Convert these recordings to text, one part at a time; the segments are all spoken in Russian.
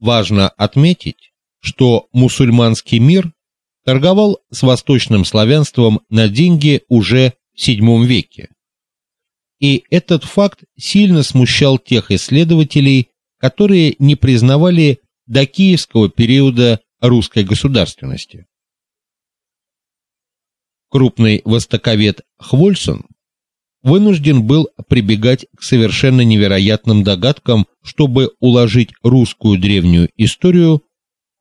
Важно отметить, что мусульманский мир торговал с восточным славянством на деньги уже в VII веке. И этот факт сильно смущал тех исследователей, которые не признавали до киевского периода русской государственности. Крупный востоковед Хвольсон вынужден был прибегать к совершенно невероятным догадкам, чтобы уложить русскую древнюю историю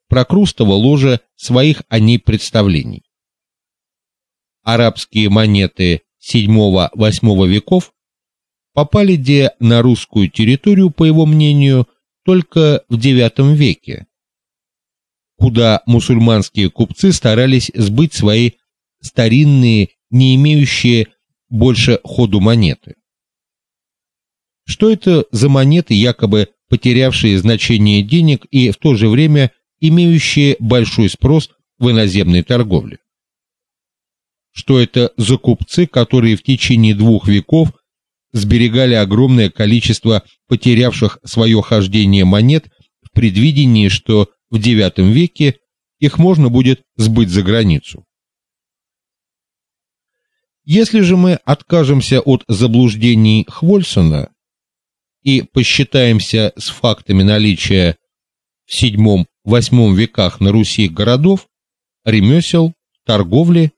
прокрустово ложе своих о ней представлений. Арабские монеты VII-VIII веков попали где на русскую территорию, по его мнению, только в IX веке, куда мусульманские купцы старались сбыть свои старинные, не имеющие больше ходу монеты. Что это за монеты, якобы потерявшие значение денег и в то же время имеющие большой спрос в иноземной торговле? Что это за купцы, которые в течение двух веков сберегали огромное количество потерявших свое хождение монет в предвидении, что в IX веке их можно будет сбыть за границу. Если же мы откажемся от заблуждений Хвольсона и посчитаемся с фактами наличия в VII-VIII веках на Руси городов, ремесел, торговли,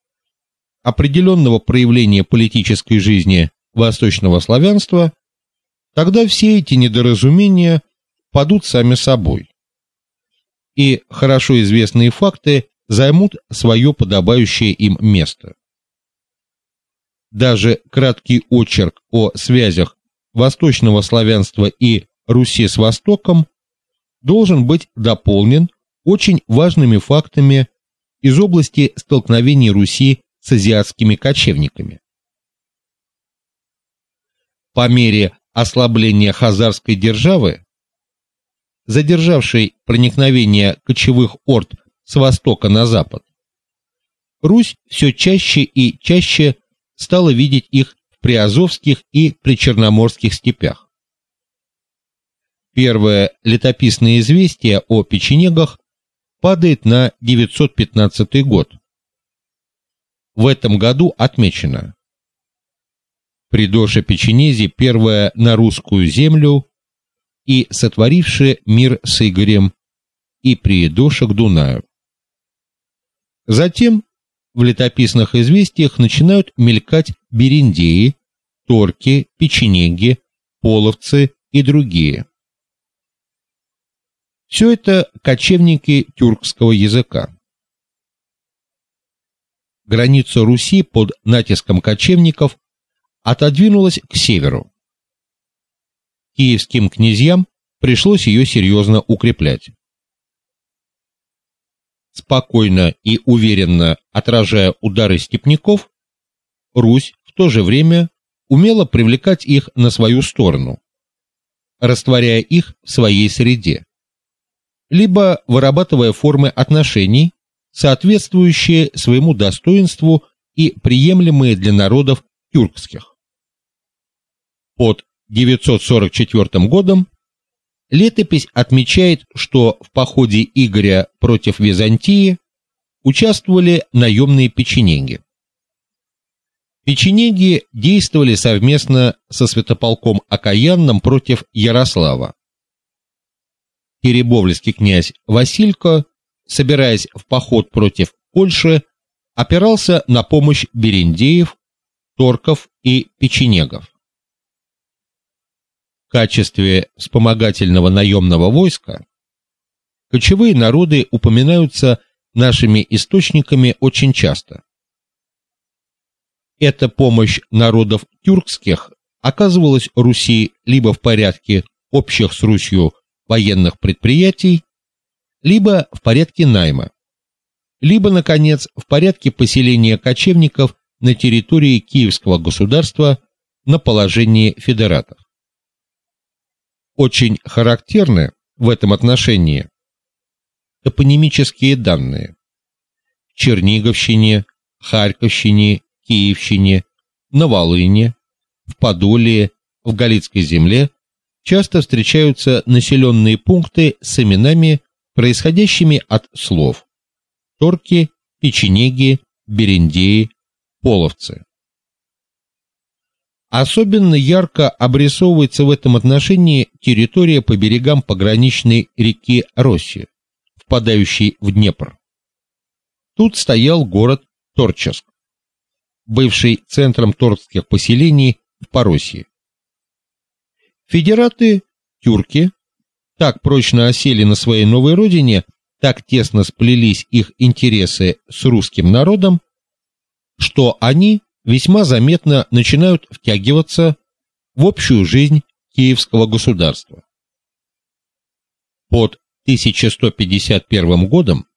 определенного проявления политической жизни восточного славянства, тогда все эти недоразумения падут сами собой. И хорошо известные факты займут свое подобающее им место. Даже краткий очерк о связях восточного славянства и Руси с Востоком должен быть дополнен очень важными фактами из области столкновений Руси с азиатскими кочевниками. По мере ослабления хазарской державы, задержавшей проникновение кочевых орд с востока на запад, Русь все чаще и чаще стала видеть их приазовских и причерноморских степях. Первое летописное известие о печенегах падает на 915 год. В этом году отмечено Придоша печенези первая на русскую землю и сотворившая мир с Игорем и приедоша к Дунаю. Затем в летописных известиях начинают мелькать бериндеи, торки, печенеги, половцы и другие. Все это кочевники тюркского языка. Граница Руси под натиском кочевников отодвинулась к северу. Киевским князьям пришлось ее серьезно укреплять. Спокойно и уверенно отражая удары степняков, Русь то же время умела привлекать их на свою сторону, растворяя их в своей среде, либо вырабатывая формы отношений, соответствующие своему достоинству и приемлемые для народов тюркских. Под 944 годом летопись отмечает, что в походе Игоря против Византии участвовали наемные печенеги. Печенеги действовали совместно со святополком Акаянным против Ярослава. Перебовльский князь Василько, собираясь в поход против Польши, опирался на помощь берендеев, торков и печенегов. В качестве вспомогательного наемного войска кочевые народы упоминаются нашими источниками очень часто. Эта помощь народов тюркских оказывалась Руси либо в порядке общих с Русью военных предприятий, либо в порядке найма, либо наконец в порядке поселения кочевников на территории Киевского государства на положении федератов. Очень характерны в этом отношении топонимические данные. В Черниговщине, Харьковщине, Киевщине, на Волыне, в Подолье, в Галицкой земле часто встречаются населенные пункты с именами, происходящими от слов: торки, печенеги, берендеи, половцы. Особенно ярко обрисовывается в этом отношении территория по берегам пограничной реки Росси, впадающей в Днепр. Тут стоял город Торческ, бывший центром торских поселений в Пороссии. Федераты, тюрки, так прочно осели на своей новой родине, так тесно сплелись их интересы с русским народом, что они весьма заметно начинают втягиваться в общую жизнь киевского государства. Под 1151 годом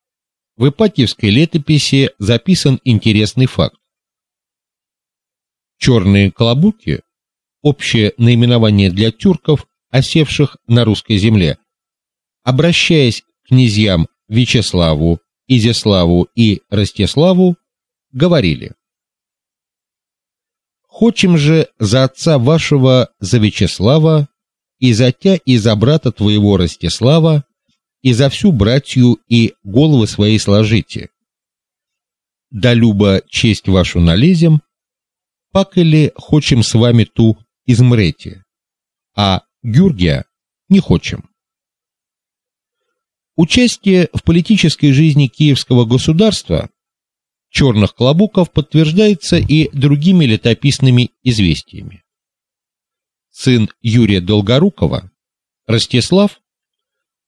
в Ипатьевской летописи записан интересный факт. Черные колобуки общее наименование для тюрков, осевших на русской земле, обращаясь к князьям Вячеславу, Изяславу и Ростиславу, говорили: Хочем же за отца вашего за Вячеслава и за тя и за брата твоего Ростислава и за всю братью и головы свои сложите. Да люба честь вашу налезем, пак или хочем с вами ту измрете, а Гюргия не хочем. Участие в политической жизни киевского государства черных клобуков подтверждается и другими летописными известиями. Сын Юрия Долгорукова, Ростислав,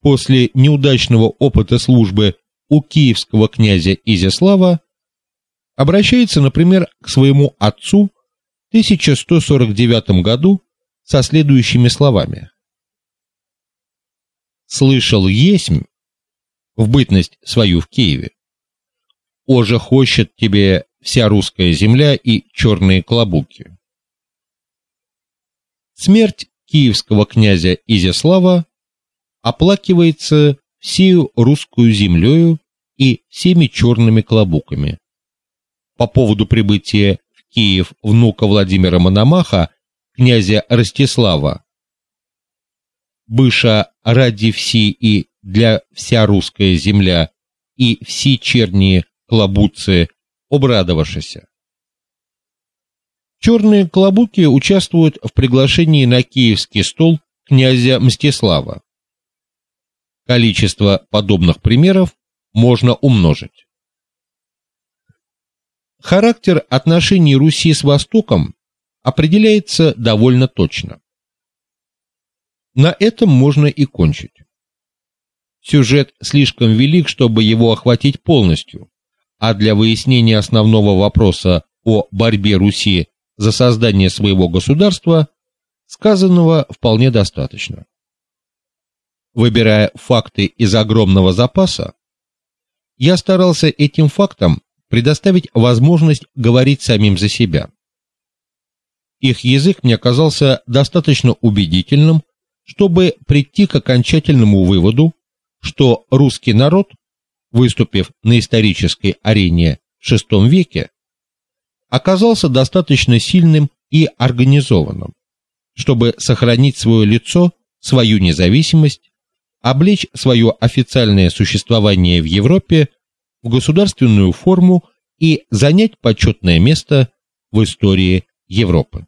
после неудачного опыта службы у киевского князя Изяслава, обращается, например, к своему отцу 1149 году со следующими словами: Слышал есмь в бытность свою в Киеве, Оже хочет тебе вся русская земля и черные клобуки. Смерть киевского князя Изяслава оплакивается всею русскую землею и всеми черными клобуками. По поводу прибытия Киев внука Владимира Мономаха, князя Ростислава, быша ради все и для вся русская земля и все черные клобуцы, обрадовавшися. Черные клобуки участвуют в приглашении на киевский стол князя Мстислава. Количество подобных примеров можно умножить. Характер отношений Руси с Востоком определяется довольно точно. На этом можно и кончить. Сюжет слишком велик, чтобы его охватить полностью а для выяснения основного вопроса о борьбе Руси за создание своего государства сказанного вполне достаточно. Выбирая факты из огромного запаса, я старался этим фактам предоставить возможность говорить самим за себя. Их язык мне казался достаточно убедительным, чтобы прийти к окончательному выводу, что русский народ выступив на исторической арене в VI веке, оказался достаточно сильным и организованным, чтобы сохранить свое лицо, свою независимость, облечь свое официальное существование в Европе в государственную форму и занять почетное место в истории Европы.